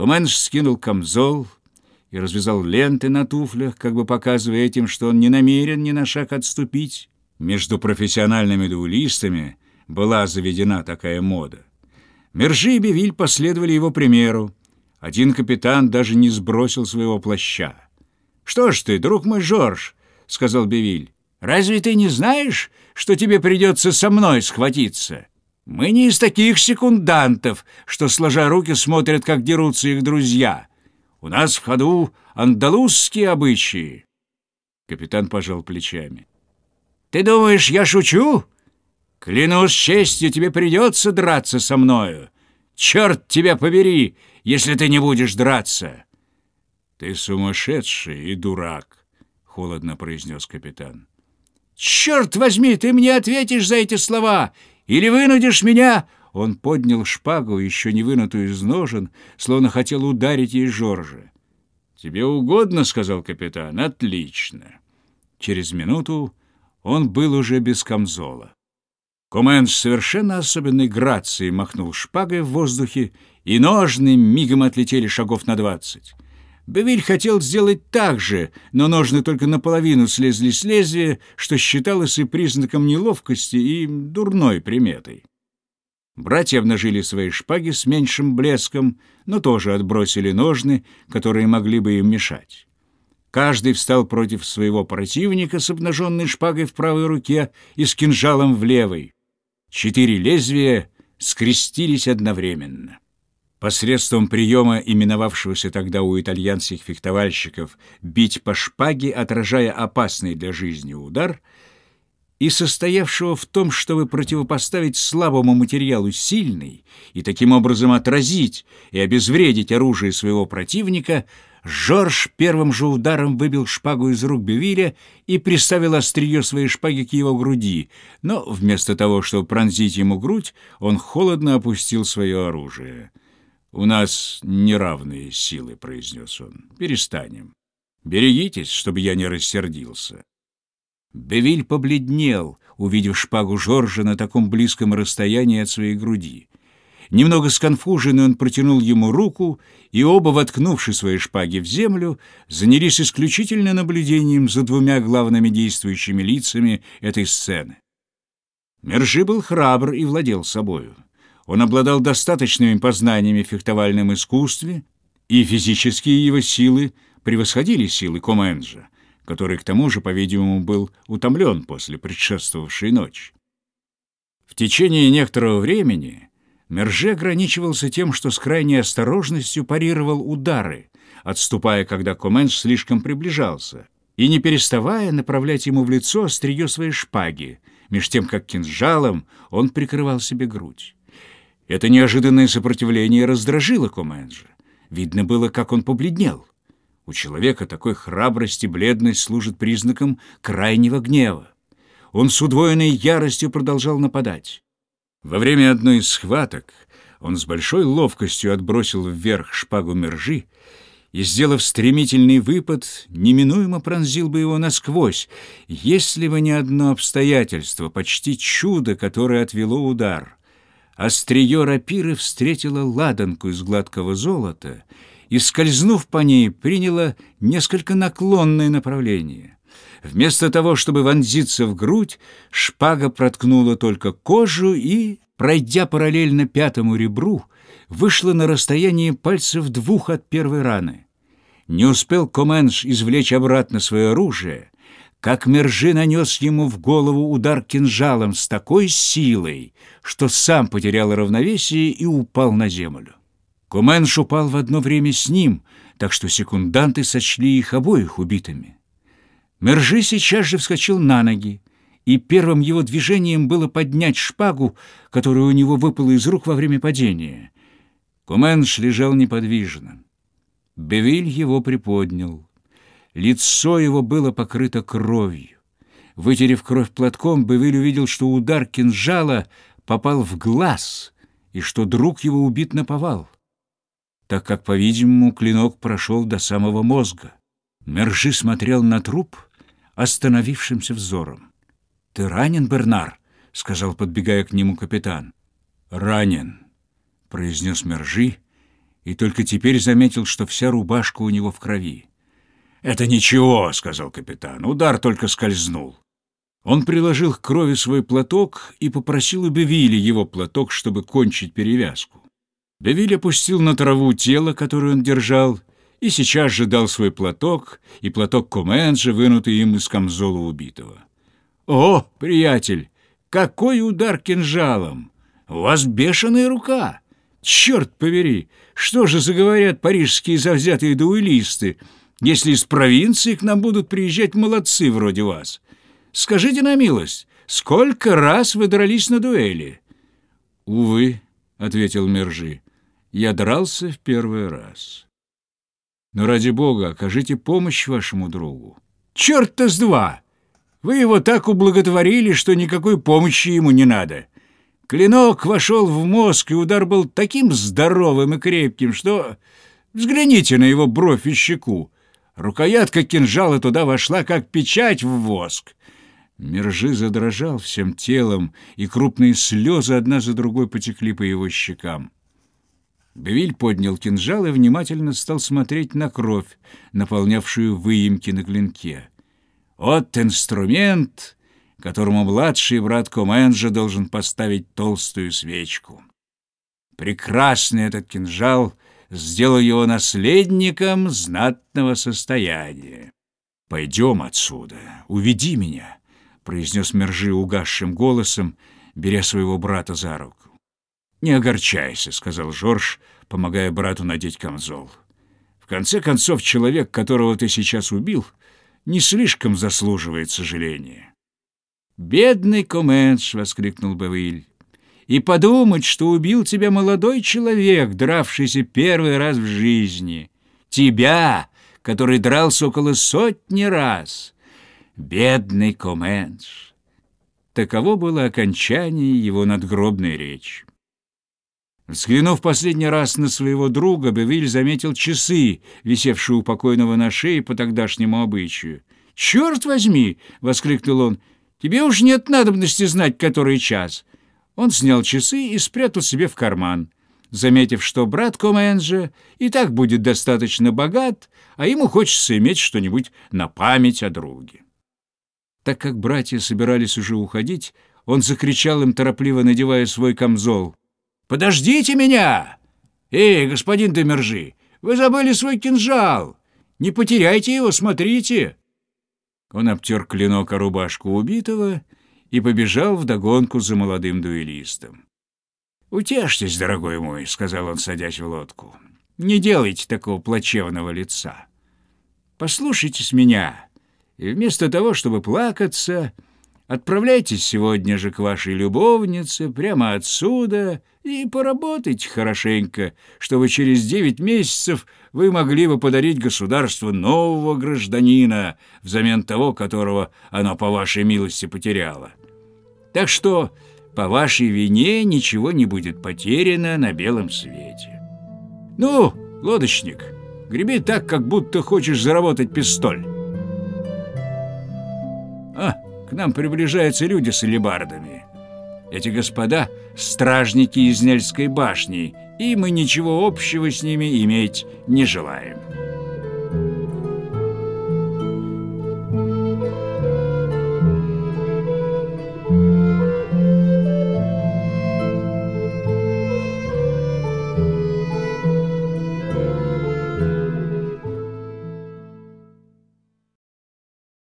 Коменш скинул камзол и развязал ленты на туфлях, как бы показывая этим, что он не намерен ни на шаг отступить. Между профессиональными дуэлистами была заведена такая мода. Мержи и Бевиль последовали его примеру. Один капитан даже не сбросил своего плаща. «Что ж ты, друг мой Жорж», — сказал Бевиль, — «разве ты не знаешь, что тебе придется со мной схватиться? Мы не из таких секундантов, что, сложа руки, смотрят, как дерутся их друзья. У нас в ходу андалузские обычаи». Капитан пожал плечами. «Ты думаешь, я шучу? Клянусь честью, тебе придется драться со мною. Черт тебя побери, если ты не будешь драться!» «Ты сумасшедший и дурак», — холодно произнес капитан. «Черт возьми, ты мне ответишь за эти слова! Или вынудишь меня...» Он поднял шпагу, еще не вынутую из ножен, словно хотел ударить ей Жоржа. «Тебе угодно?» — сказал капитан. «Отлично». Через минуту он был уже без камзола. Комен с совершенно особенной грацией махнул шпагой в воздухе, и ножны мигом отлетели шагов на двадцать. Бевиль хотел сделать так же, но ножны только наполовину слезли с лезвия, что считалось и признаком неловкости, и дурной приметой. Братья обнажили свои шпаги с меньшим блеском, но тоже отбросили ножны, которые могли бы им мешать. Каждый встал против своего противника с обнаженной шпагой в правой руке и с кинжалом в левой. Четыре лезвия скрестились одновременно. Посредством приема, именовавшегося тогда у итальянских фехтовальщиков «бить по шпаге, отражая опасный для жизни удар», и состоявшего в том, чтобы противопоставить слабому материалу сильный и таким образом отразить и обезвредить оружие своего противника, Жорж первым же ударом выбил шпагу из рук Бевиля и приставил острие своей шпаги к его груди, но вместо того, чтобы пронзить ему грудь, он холодно опустил свое оружие. «У нас неравные силы», — произнес он. «Перестанем. Берегитесь, чтобы я не рассердился». Бевиль побледнел, увидев шпагу Жоржа на таком близком расстоянии от своей груди. Немного сконфуженный он протянул ему руку, и оба, воткнувши свои шпаги в землю, занялись исключительно наблюдением за двумя главными действующими лицами этой сцены. Мержи был храбр и владел собою. Он обладал достаточными познаниями в фехтовальном искусстве, и физические его силы превосходили силы Коменджа, который, к тому же, по-видимому, был утомлен после предшествовавшей ночи. В течение некоторого времени Мерже ограничивался тем, что с крайней осторожностью парировал удары, отступая, когда Комендж слишком приближался, и не переставая направлять ему в лицо острие своей шпаги, меж тем как кинжалом он прикрывал себе грудь. Это неожиданное сопротивление раздражило Коменджа. Видно было, как он побледнел. У человека такой храбрости бледность служит признаком крайнего гнева. Он с удвоенной яростью продолжал нападать. Во время одной из схваток он с большой ловкостью отбросил вверх шпагу мержи и, сделав стремительный выпад, неминуемо пронзил бы его насквозь, если бы не одно обстоятельство, почти чудо, которое отвело удар — Острие рапиры встретило ладанку из гладкого золота и, скользнув по ней, приняло несколько наклонное направление. Вместо того, чтобы вонзиться в грудь, шпага проткнула только кожу и, пройдя параллельно пятому ребру, вышла на расстояние пальцев двух от первой раны. Не успел Коменш извлечь обратно свое оружие, как Мержи нанес ему в голову удар кинжалом с такой силой, что сам потерял равновесие и упал на землю. Куменш упал в одно время с ним, так что секунданты сочли их обоих убитыми. Мержи сейчас же вскочил на ноги, и первым его движением было поднять шпагу, которая у него выпала из рук во время падения. Куменш лежал неподвижно. Бевиль его приподнял. Лицо его было покрыто кровью. Вытерев кровь платком, Бевиль увидел, что удар кинжала попал в глаз и что друг его убит на повал, так как, по-видимому, клинок прошел до самого мозга. Мержи смотрел на труп остановившимся взором. «Ты ранен, Бернар?» — сказал, подбегая к нему капитан. «Ранен», — произнес Мержи и только теперь заметил, что вся рубашка у него в крови. «Это ничего», — сказал капитан, — «удар только скользнул». Он приложил к крови свой платок и попросил у Бевиля его платок, чтобы кончить перевязку. Бевиль опустил на траву тело, которое он держал, и сейчас же дал свой платок и платок Коменджи, вынутый им из камзола убитого. «О, приятель, какой удар кинжалом! У вас бешеная рука! Черт побери, что же заговорят парижские завзятые дуэлисты, если из провинции к нам будут приезжать молодцы вроде вас? Скажите на милость, сколько раз вы дрались на дуэли?» «Увы», — ответил Мержи, — «я дрался в первый раз». Но ради бога, окажите помощь вашему другу. Черт-то с два! Вы его так ублаготворили, что никакой помощи ему не надо. Клинок вошел в мозг, и удар был таким здоровым и крепким, что... Взгляните на его бровь и щеку. Рукоятка кинжала туда вошла, как печать в воск. Мержи задрожал всем телом, и крупные слезы одна за другой потекли по его щекам. Бевиль поднял кинжал и внимательно стал смотреть на кровь, наполнявшую выемки на клинке. Вот инструмент, которому младший брат Коменджа должен поставить толстую свечку. Прекрасный этот кинжал сделал его наследником знатного состояния. «Пойдем отсюда, уведи меня», — произнес Мержи угасшим голосом, беря своего брата за руку. «Не огорчайся», — сказал Жорж, помогая брату надеть камзол. «В конце концов, человек, которого ты сейчас убил, не слишком заслуживает сожаления». «Бедный Коменш!» — воскликнул Бавиль. «И подумать, что убил тебя молодой человек, дравшийся первый раз в жизни. Тебя, который дрался около сотни раз. Бедный Коменш!» Таково было окончание его надгробной речи. Взглянув последний раз на своего друга, Бевиль заметил часы, висевшие у покойного на шее по тогдашнему обычаю. «Черт возьми!» — воскликнул он. «Тебе уж нет надобности знать, который час». Он снял часы и спрятал себе в карман, заметив, что брат Коменджа и так будет достаточно богат, а ему хочется иметь что-нибудь на память о друге. Так как братья собирались уже уходить, он закричал им, торопливо надевая свой камзол. «Подождите меня! Эй, господин Демержи, вы забыли свой кинжал! Не потеряйте его, смотрите!» Он обтер клинок о рубашку убитого и побежал вдогонку за молодым дуэлистом. «Утешьтесь, дорогой мой», — сказал он, садясь в лодку. «Не делайте такого плачевного лица. Послушайтесь меня, и вместо того, чтобы плакаться, Отправляйтесь сегодня же к вашей любовнице прямо отсюда и поработайте хорошенько, чтобы через девять месяцев вы могли бы подарить государству нового гражданина взамен того, которого оно по вашей милости потеряло. Так что по вашей вине ничего не будет потеряно на белом свете. Ну, лодочник, греби так, как будто хочешь заработать пистоль. А, к нам приближаются люди с алебардами. Эти господа — стражники из Нельской башни, и мы ничего общего с ними иметь не желаем».